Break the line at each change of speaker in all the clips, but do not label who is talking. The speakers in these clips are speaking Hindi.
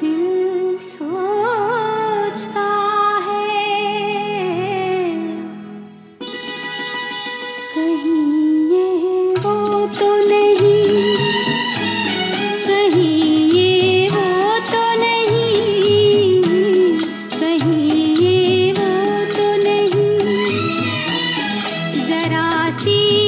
दिल सोचता है। कहीं ये वो तो नहीं, कहीं ये वो तो नहीं, कहीं ये वो तो नहीं। जरा सी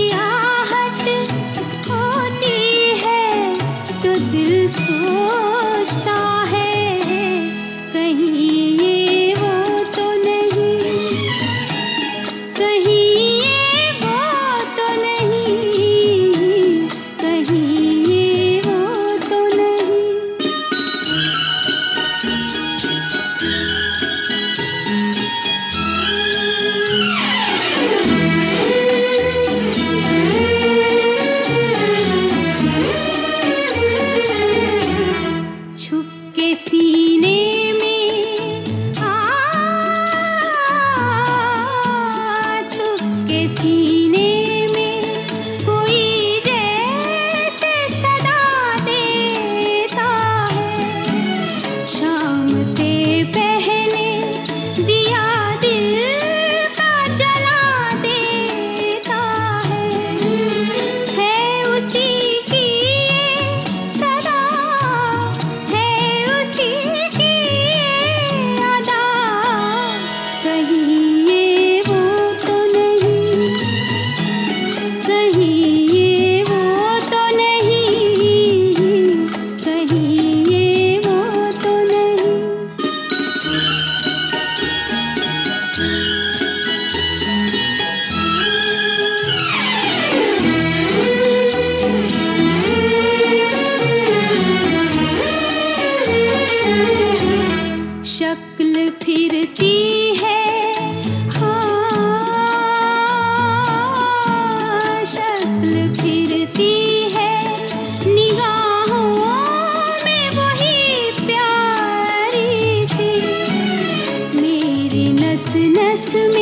Christmas.